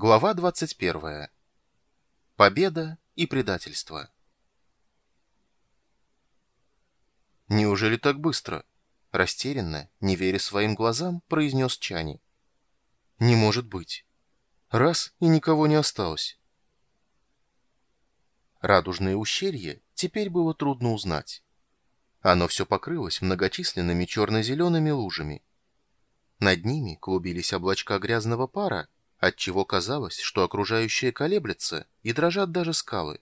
Глава 21. Победа и предательство. «Неужели так быстро?» Растерянно, не веря своим глазам, произнес Чани. «Не может быть. Раз, и никого не осталось». Радужное ущелье теперь было трудно узнать. Оно все покрылось многочисленными черно-зелеными лужами. Над ними клубились облачка грязного пара, отчего казалось, что окружающее колеблется и дрожат даже скалы.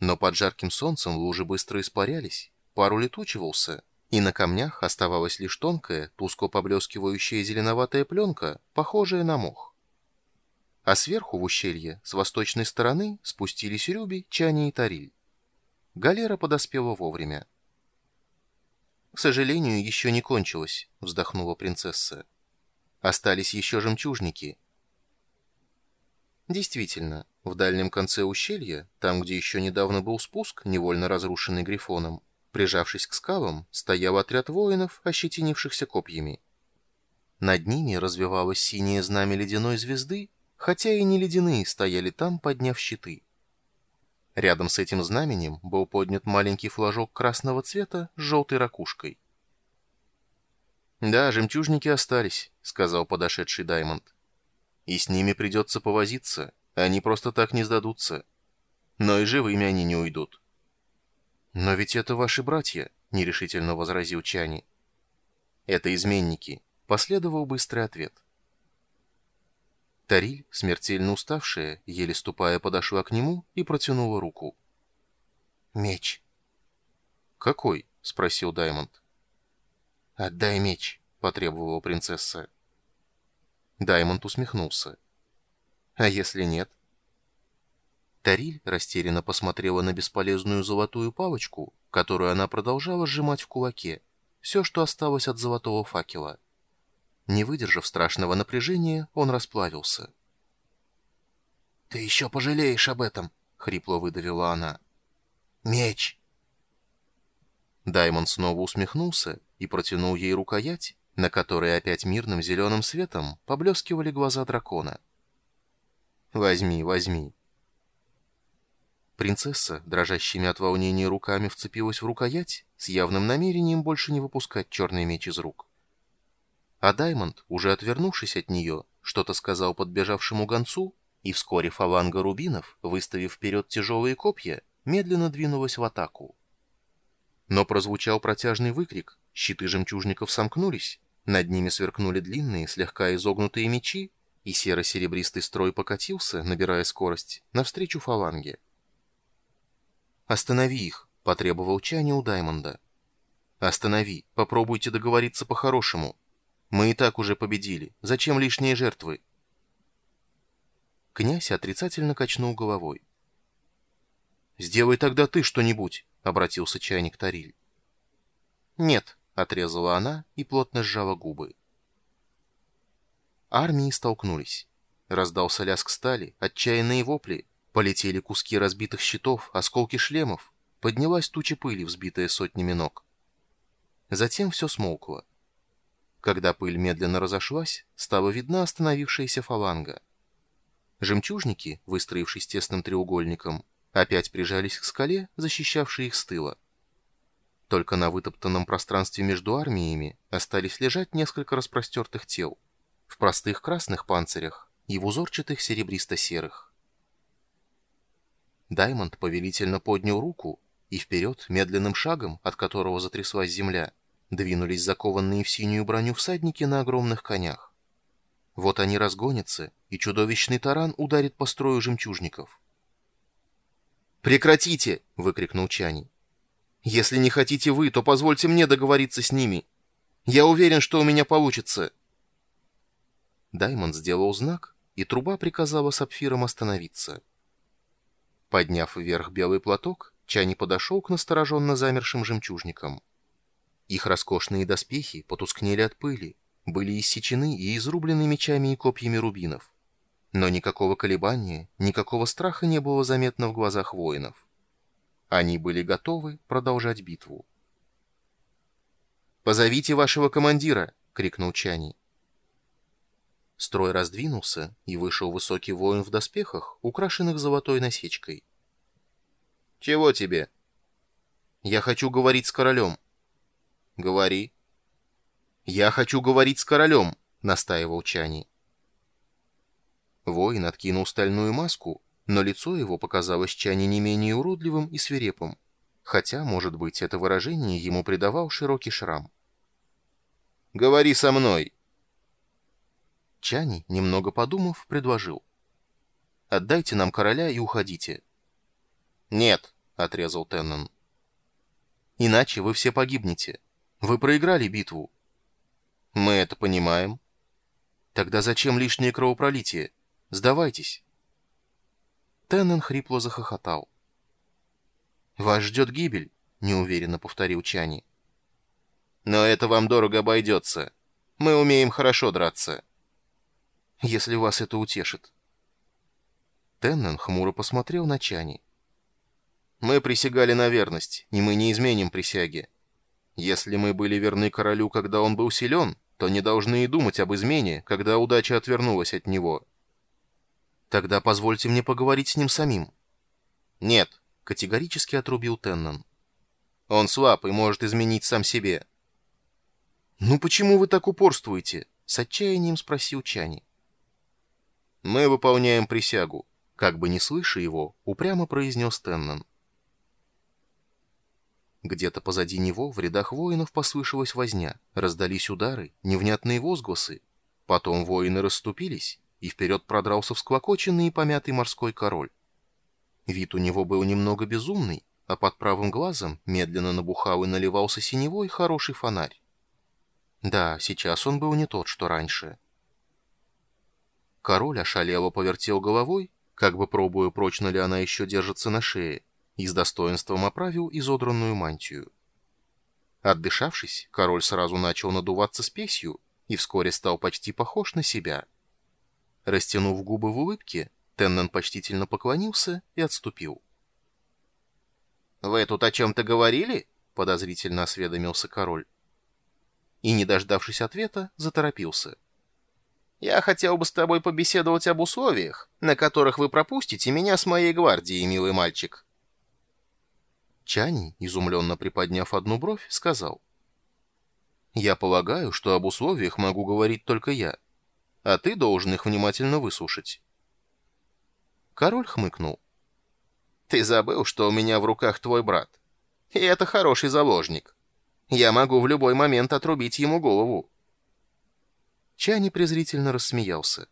Но под жарким солнцем лужи быстро испарялись, пар улетучивался, и на камнях оставалась лишь тонкая, тускло поблескивающая зеленоватая пленка, похожая на мох. А сверху в ущелье, с восточной стороны, спустились Рюби, Чани и Тариль. Галера подоспела вовремя. «К сожалению, еще не кончилось», — вздохнула принцесса. «Остались еще жемчужники». Действительно, в дальнем конце ущелья, там, где еще недавно был спуск, невольно разрушенный Грифоном, прижавшись к скалам, стоял отряд воинов, ощетинившихся копьями. Над ними развивалось синее знамя ледяной звезды, хотя и не ледяные стояли там, подняв щиты. Рядом с этим знаменем был поднят маленький флажок красного цвета с желтой ракушкой. «Да, жемчужники остались», — сказал подошедший Даймонд. И с ними придется повозиться, они просто так не сдадутся. Но и живыми они не уйдут. «Но ведь это ваши братья», — нерешительно возразил Чани. «Это изменники», — последовал быстрый ответ. Тариль, смертельно уставшая, еле ступая, подошла к нему и протянула руку. «Меч». «Какой?» — спросил Даймонд. «Отдай меч», — потребовала принцесса. Даймонд усмехнулся. «А если нет?» Тариль растерянно посмотрела на бесполезную золотую палочку, которую она продолжала сжимать в кулаке, все, что осталось от золотого факела. Не выдержав страшного напряжения, он расплавился. «Ты еще пожалеешь об этом!» — хрипло выдавила она. «Меч!» Даймон снова усмехнулся и протянул ей рукоять, на которой опять мирным зеленым светом поблескивали глаза дракона. «Возьми, возьми». Принцесса, дрожащими от волнения руками, вцепилась в рукоять с явным намерением больше не выпускать черный меч из рук. А Даймонд, уже отвернувшись от нее, что-то сказал подбежавшему гонцу, и вскоре фаланга рубинов, выставив вперед тяжелые копья, медленно двинулась в атаку. Но прозвучал протяжный выкрик, щиты жемчужников сомкнулись, над ними сверкнули длинные, слегка изогнутые мечи, и серо-серебристый строй покатился, набирая скорость, навстречу фаланге. «Останови их!» — потребовал Чани у Даймонда. «Останови! Попробуйте договориться по-хорошему. Мы и так уже победили. Зачем лишние жертвы?» Князь отрицательно качнул головой. «Сделай тогда ты что-нибудь», — обратился чайник Тариль. «Нет», Отрезала она и плотно сжала губы. Армии столкнулись. Раздался лязг стали, отчаянные вопли. Полетели куски разбитых щитов, осколки шлемов. Поднялась туча пыли, взбитая сотнями ног. Затем все смолкло. Когда пыль медленно разошлась, стала видна остановившаяся фаланга. Жемчужники, выстроившись тесным треугольником, опять прижались к скале, защищавшей их с тыла. Только на вытоптанном пространстве между армиями остались лежать несколько распростертых тел. В простых красных панцирях и в узорчатых серебристо-серых. Даймонд повелительно поднял руку, и вперед, медленным шагом, от которого затряслась земля, двинулись закованные в синюю броню всадники на огромных конях. Вот они разгонятся, и чудовищный таран ударит по строю жемчужников. «Прекратите!» — выкрикнул Чани. Если не хотите вы, то позвольте мне договориться с ними. Я уверен, что у меня получится. Даймонд сделал знак, и труба приказала сапфирам остановиться. Подняв вверх белый платок, Чани подошел к настороженно замершим жемчужникам. Их роскошные доспехи потускнели от пыли, были иссечены и изрублены мечами и копьями рубинов. Но никакого колебания, никакого страха не было заметно в глазах воинов. Они были готовы продолжать битву. «Позовите вашего командира!» — крикнул Чани. Строй раздвинулся, и вышел высокий воин в доспехах, украшенных золотой насечкой. «Чего тебе?» «Я хочу говорить с королем». «Говори». «Я хочу говорить с королем», — настаивал Чани. Воин откинул стальную маску, но лицо его показалось Чани не менее уродливым и свирепым, хотя, может быть, это выражение ему придавал широкий шрам. «Говори со мной!» Чани, немного подумав, предложил. «Отдайте нам короля и уходите». «Нет», — отрезал Теннон. «Иначе вы все погибнете. Вы проиграли битву». «Мы это понимаем». «Тогда зачем лишнее кровопролитие? Сдавайтесь». Теннон хрипло захохотал. «Вас ждет гибель», — неуверенно повторил Чани. «Но это вам дорого обойдется. Мы умеем хорошо драться» если вас это утешит. Теннен хмуро посмотрел на Чани. «Мы присягали на верность, и мы не изменим присяги. Если мы были верны королю, когда он был силен, то не должны и думать об измене, когда удача отвернулась от него». «Тогда позвольте мне поговорить с ним самим». «Нет», — категорически отрубил Теннон. «Он слаб и может изменить сам себе». «Ну почему вы так упорствуете?» — с отчаянием спросил Чани. Мы выполняем присягу», — как бы не слыша его, упрямо произнес Теннон. Где-то позади него в рядах воинов послышалась возня, раздались удары, невнятные возгласы. Потом воины расступились, и вперед продрался всклокоченный и помятый морской король. Вид у него был немного безумный, а под правым глазом медленно набухал и наливался синевой хороший фонарь. Да, сейчас он был не тот, что раньше. Король ошалело повертел головой, как бы пробуя, прочно ли она еще держится на шее, и с достоинством оправил изодранную мантию. Отдышавшись, король сразу начал надуваться спесью и вскоре стал почти похож на себя. Растянув губы в улыбке, Теннон почтительно поклонился и отступил. «Вы тут о чем-то говорили?» — подозрительно осведомился король. И, не дождавшись ответа, заторопился. Я хотел бы с тобой побеседовать об условиях, на которых вы пропустите меня с моей гвардией, милый мальчик». Чани, изумленно приподняв одну бровь, сказал. «Я полагаю, что об условиях могу говорить только я, а ты должен их внимательно выслушать». Король хмыкнул. «Ты забыл, что у меня в руках твой брат. И это хороший заложник. Я могу в любой момент отрубить ему голову». Чани презрительно рассмеялся.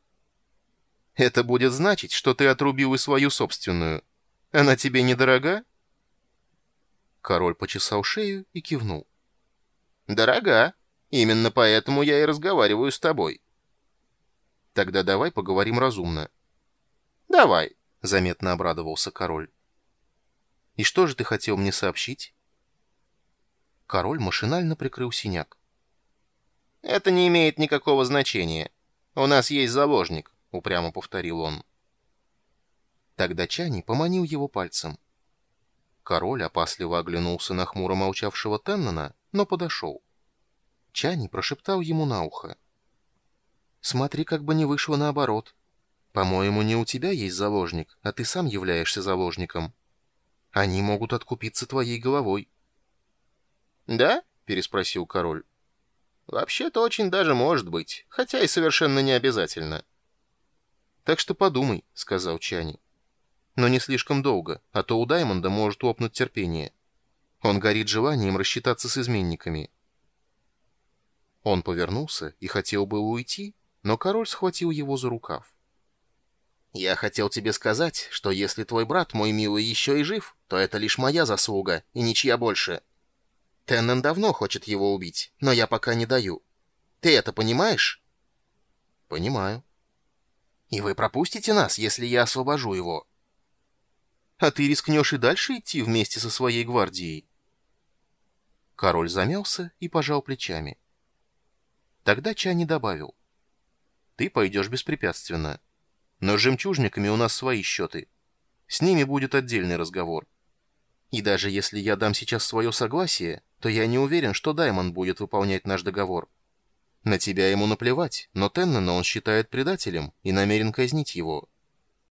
«Это будет значить, что ты отрубил и свою собственную. Она тебе недорога?» Король почесал шею и кивнул. «Дорога. Именно поэтому я и разговариваю с тобой». «Тогда давай поговорим разумно». «Давай», — заметно обрадовался король. «И что же ты хотел мне сообщить?» Король машинально прикрыл синяк. «Это не имеет никакого значения. У нас есть заложник», — упрямо повторил он. Тогда Чани поманил его пальцем. Король опасливо оглянулся на хмуро молчавшего Теннона, но подошел. Чани прошептал ему на ухо. «Смотри, как бы не вышло наоборот. По-моему, не у тебя есть заложник, а ты сам являешься заложником. Они могут откупиться твоей головой». «Да?» — переспросил король. Вообще-то очень даже может быть, хотя и совершенно не обязательно. Так что подумай, сказал Чани. Но не слишком долго, а то у Даймонда может лопнуть терпение. Он горит желанием рассчитаться с изменниками. Он повернулся и хотел было уйти, но король схватил его за рукав. «Я хотел тебе сказать, что если твой брат, мой милый, еще и жив, то это лишь моя заслуга и ничья больше». Теннен давно хочет его убить, но я пока не даю. Ты это понимаешь? Понимаю. И вы пропустите нас, если я освобожу его? А ты рискнешь и дальше идти вместе со своей гвардией? Король замялся и пожал плечами. Тогда Чани добавил. Ты пойдешь беспрепятственно. Но с жемчужниками у нас свои счеты. С ними будет отдельный разговор. И даже если я дам сейчас свое согласие, то я не уверен, что Даймон будет выполнять наш договор. На тебя ему наплевать, но Теннона он считает предателем и намерен казнить его.